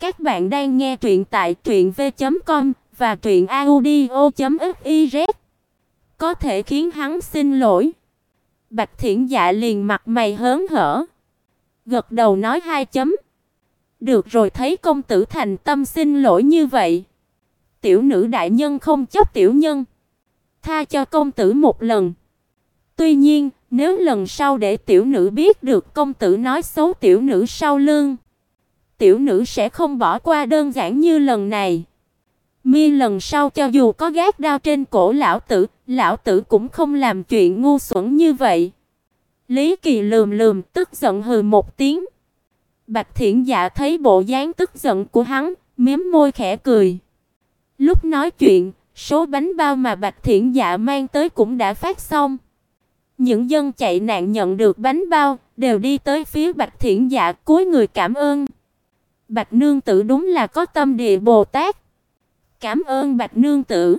Các bạn đang nghe truyện tại truyệnv.com và truyệnaudio.fiz. Có thể khiến hắn xin lỗi. Bạch Thiển Dạ liền mặt mày hớn hở, gật đầu nói hai chấm. Được rồi thấy công tử thành tâm xin lỗi như vậy. Tiểu nữ đại nhân không chấp tiểu nhân, tha cho công tử một lần. Tuy nhiên, nếu lần sau để tiểu nữ biết được công tử nói xấu tiểu nữ sau lưng, tiểu nữ sẽ không bỏ qua đơn giản như lần này. Mi lần sau cho dù có gác đao trên cổ lão tử, lão tử cũng không làm chuyện ngu xuẩn như vậy. Lý Kỳ lườm lườm tức giận hừ một tiếng. Bạch Thiển Dạ thấy bộ dáng tức giận của hắn, mím môi khẽ cười. Lúc nói chuyện, số bánh bao mà Bạch Thiển Dạ mang tới cũng đã phát xong. Những dân chạy nạn nhận được bánh bao, đều đi tới phía Bạch Thiển Dạ cúi người cảm ơn. Bạch nương tử đúng là có tâm địa Bồ Tát. Cảm ơn Bạch nương tử.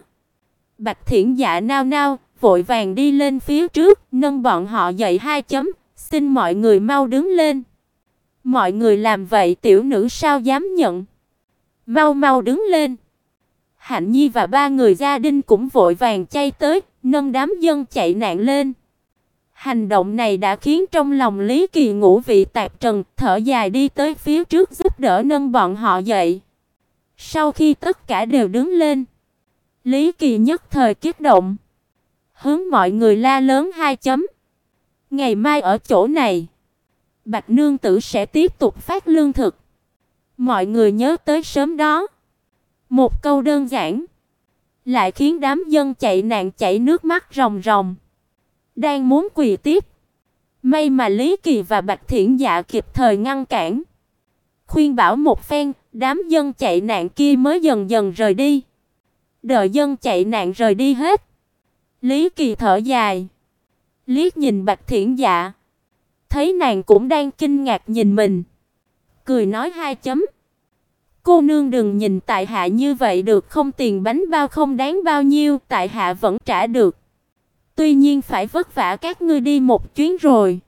Bạch Thiển Dạ nao nao, vội vàng đi lên phía trước, nâng bọn họ dậy hai chấm, xin mọi người mau đứng lên. Mọi người làm vậy tiểu nữ sao dám nhận? Mau mau đứng lên. Hạnh Nhi và ba người gia đình cũng vội vàng chạy tới, nâng đám dân chạy nạn lên. Hành động này đã khiến trong lòng Lý Kỳ ngũ vị tạp trần, thở dài đi tới phía trước giúp đỡ nâng bọn họ dậy. Sau khi tất cả đều đứng lên, Lý Kỳ nhất thời kích động, hướng mọi người la lớn hai chấm. Ngày mai ở chỗ này, Bạch nương tử sẽ tiếp tục phát lương thực. Mọi người nhớ tới sớm đó. Một câu đơn giản, lại khiến đám dân chạy nạn chảy nước mắt ròng ròng đang muốn quỳ tiếp. May mà Lý Kỳ và Bạch Thiển Dạ kịp thời ngăn cản. Khuyên bảo một phen, đám dân chạy nạn kia mới dần dần rời đi. Đợi dân chạy nạn rời đi hết. Lý Kỳ thở dài, liếc nhìn Bạch Thiển Dạ, thấy nàng cũng đang kinh ngạc nhìn mình, cười nói hai chấm. Cô nương đừng nhìn tại hạ như vậy được không tiền bánh bao không đáng bao nhiêu, tại hạ vẫn trả được. Tuy nhiên phải vất vả các ngươi đi một chuyến rồi.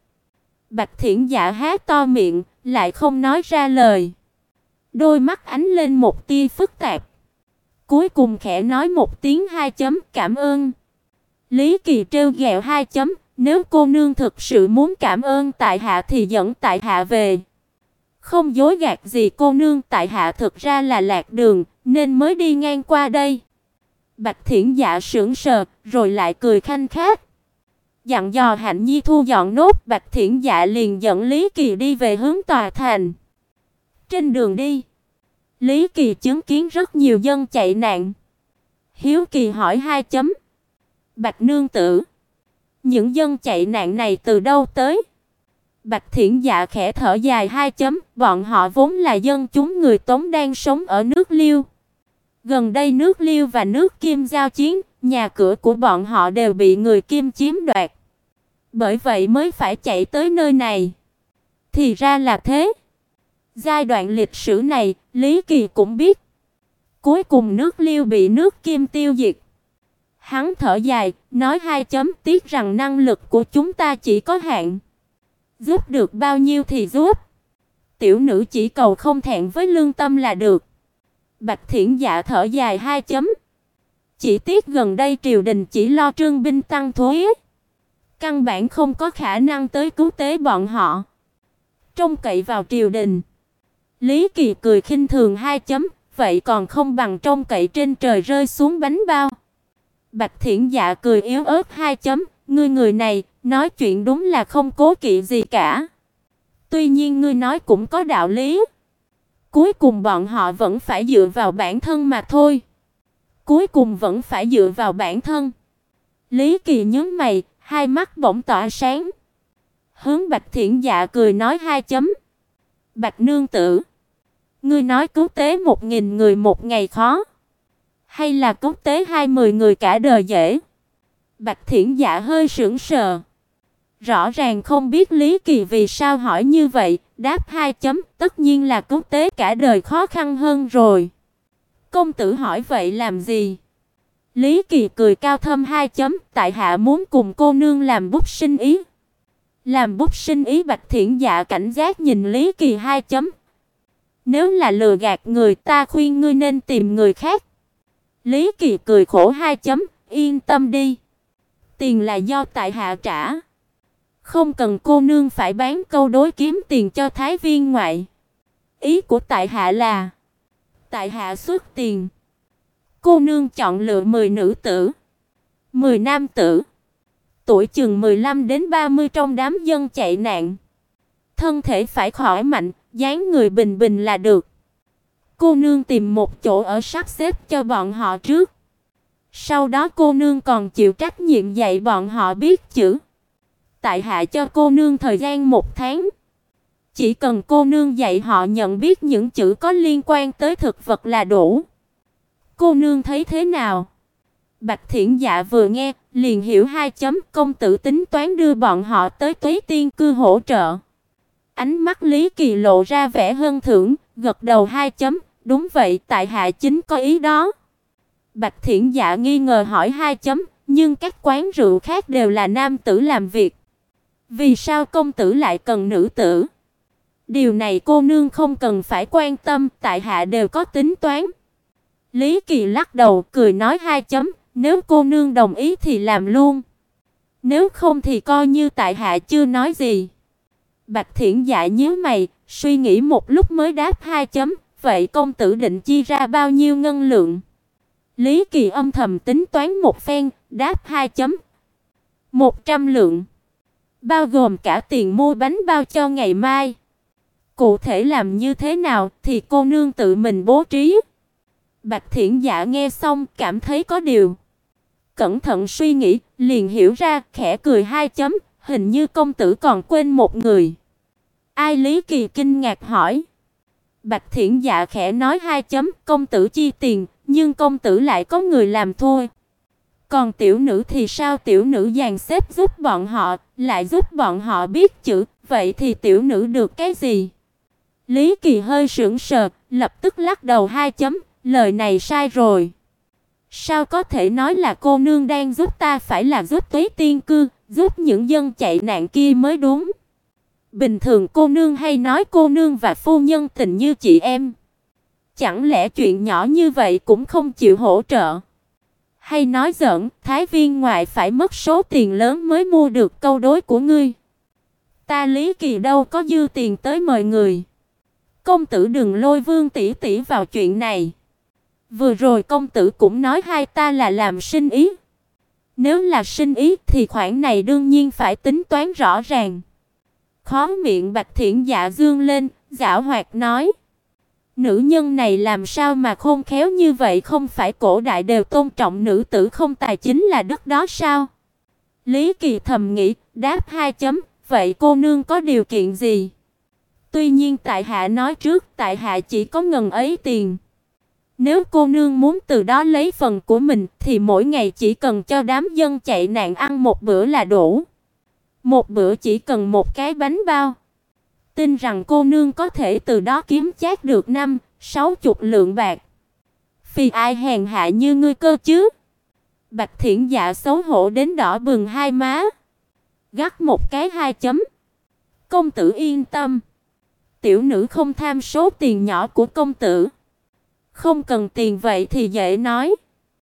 Bạch Thiển Dạ há to miệng, lại không nói ra lời. Đôi mắt ánh lên một tia phức tạp. Cuối cùng khẽ nói một tiếng hai chấm cảm ơn. Lý Kỳ trêu ghẹo hai chấm, nếu cô nương thực sự muốn cảm ơn tại hạ thì dẫn tại hạ về. Không dối gạt gì cô nương, tại hạ thực ra là lạc đường, nên mới đi ngang qua đây. Bạch Thiển Dạ sững sờ, rồi lại cười khanh khách. Dặn dò Hạnh Nhi thu dọn nốt, Bạch Thiển Dạ liền dẫn Lý Kỳ đi về hướng tòa thành. Trên đường đi, Lý Kỳ chứng kiến rất nhiều dân chạy nạn. Hiếu Kỳ hỏi hai chấm. Bạch nương tử, những dân chạy nạn này từ đâu tới? Bạch Thiển Dạ khẽ thở dài hai chấm, bọn họ vốn là dân chúng người Tống đang sống ở nước Liêu. Gần đây nước Liêu và nước Kim giao chiến, nhà cửa của bọn họ đều bị người Kim chiếm đoạt. Bởi vậy mới phải chạy tới nơi này. Thì ra là thế. Giai đoạn lịch sử này, Lý Kỳ cũng biết. Cuối cùng nước Liêu bị nước Kim tiêu diệt. Hắn thở dài, nói hai chấm tiếc rằng năng lực của chúng ta chỉ có hạn. Giúp được bao nhiêu thì giúp. Tiểu nữ chỉ cầu không thẹn với lương tâm là được. Bạch Thiển Dạ thở dài hai chấm. Chỉ tiếc gần đây triều đình chỉ lo trương binh tăng thuế, căn bản không có khả năng tới cứu tế bọn họ. Trông cậy vào triều đình. Lý Kỳ cười khinh thường hai chấm, vậy còn không bằng trông cậy trên trời rơi xuống bánh bao. Bạch Thiển Dạ cười yếu ớt hai chấm, ngươi người này, nói chuyện đúng là không cố kỵ gì cả. Tuy nhiên ngươi nói cũng có đạo lý. Cuối cùng bọn họ vẫn phải dựa vào bản thân mà thôi. Cuối cùng vẫn phải dựa vào bản thân. Lý Kỳ nhướng mày, hai mắt bỗng tỏa sáng. Hướng Bạch Thiển Dạ cười nói hai chấm. Bạch nương tử, ngươi nói cứu tế một nghìn người một ngày khó, hay là cứu tế hai mươi người cả đời dễ? Bạch Thiển Dạ hơi sững sờ. Rõ ràng không biết Lý Kỳ vì sao hỏi như vậy, đáp hai chấm, tất nhiên là cứu tế cả đời khó khăn hơn rồi. Công tử hỏi vậy làm gì? Lý Kỳ cười cao thâm hai chấm, tại hạ muốn cùng cô nương làm bút sinh ý. Làm bút sinh ý Bạch Thiển Dạ cảnh giác nhìn Lý Kỳ hai chấm. Nếu là lừa gạt người ta khuyên ngươi nên tìm người khác. Lý Kỳ cười khổ hai chấm, yên tâm đi. Tiền là do tại hạ trả. Không cần cô nương phải bán câu đối kiếm tiền cho thái viên ngoại. Ý của tại hạ là tại hạ xuất tiền. Cô nương chọn lựa 10 nữ tử, 10 nam tử, tuổi chừng 15 đến 30 trong đám dân chạy nạn. Thân thể phải khỏe mạnh, dáng người bình bình là được. Cô nương tìm một chỗ ở sắp xếp cho bọn họ trước. Sau đó cô nương còn chịu trách nhiệm dạy bọn họ biết chữ. Tại hạ cho cô nương thời gian một tháng. Chỉ cần cô nương dạy họ nhận biết những chữ có liên quan tới thực vật là đủ. Cô nương thấy thế nào? Bạch Thiển Dạ vừa nghe, liền hiểu hai chấm công tử tính toán đưa bọn họ tới Tuế Tiên cư hỗ trợ. Ánh mắt Lý Kỳ lộ ra vẻ hân thưởng, gật đầu hai chấm, đúng vậy, tại hạ chính có ý đó. Bạch Thiển Dạ nghi ngờ hỏi hai chấm, nhưng các quán rượu khác đều là nam tử làm việc. Vì sao công tử lại cần nữ tử? Điều này cô nương không cần phải quan tâm, tại hạ đều có tính toán. Lý Kỳ lắc đầu cười nói hai chấm, nếu cô nương đồng ý thì làm luôn. Nếu không thì coi như tại hạ chưa nói gì. Bạch Thiển Dạ nhíu mày, suy nghĩ một lúc mới đáp hai chấm, vậy công tử định chi ra bao nhiêu ngân lượng? Lý Kỳ âm thầm tính toán một phen, đáp hai chấm. một trăm lượng, bao gồm cả tiền mua bánh bao cho ngày mai. Cụ thể làm như thế nào thì cô nương tự mình bố trí. Bạch Thiển Dạ nghe xong cảm thấy có điều. Cẩn thận suy nghĩ, liền hiểu ra, khẽ cười hai chấm, hình như công tử còn quên một người. Ai Lý Kỳ kinh ngạc hỏi. Bạch Thiển Dạ khẽ nói hai chấm, công tử chi tiền, nhưng công tử lại có người làm thôi. Còn tiểu nữ thì sao tiểu nữ dàn xếp giúp bọn họ, lại giúp bọn họ biết chữ, vậy thì tiểu nữ được cái gì? Lý Kỳ hơi sững sờ, lập tức lắc đầu hai chấm, lời này sai rồi. Sao có thể nói là cô nương đang giúp ta phải là giúp Tuế Tiên cư, giúp những dân chạy nạn kia mới đúng. Bình thường cô nương hay nói cô nương và phu nhân tình như chị em. Chẳng lẽ chuyện nhỏ như vậy cũng không chịu hỗ trợ? Hay nói giỡn, thái viên ngoại phải mất số tiền lớn mới mua được câu đối của ngươi. Ta Lý Kỳ đâu có dư tiền tới mời người. Công tử đừng lôi Vương tỷ tỷ vào chuyện này. Vừa rồi công tử cũng nói hai ta là làm sinh ý. Nếu là sinh ý thì khoản này đương nhiên phải tính toán rõ ràng. Khó miệng Bạch Thiện Dạ dương lên, giả hoạt nói: Nữ nhân này làm sao mà khôn khéo như vậy, không phải cổ đại đều tôn trọng nữ tử không tài chính là đức đó sao? Lý Kỳ thầm nghĩ, đáp hai chấm, vậy cô nương có điều kiện gì? Tuy nhiên tại hạ nói trước, tại hạ chỉ có ngần ấy tiền. Nếu cô nương muốn từ đó lấy phần của mình thì mỗi ngày chỉ cần cho đám dân chạy nạn ăn một bữa là đủ. Một bữa chỉ cần một cái bánh bao. Tin rằng cô nương có thể từ đó kiếm chát được năm, sáu chục lượng bạc. Vì ai hèn hạ như ngươi cơ chứ? Bạch Thiển Dạ xấu hổ đến đỏ bừng hai má. Gắt một cái hai chấm. Công tử yên tâm. Tiểu nữ không tham số tiền nhỏ của công tử. Không cần tiền vậy thì dễ nói.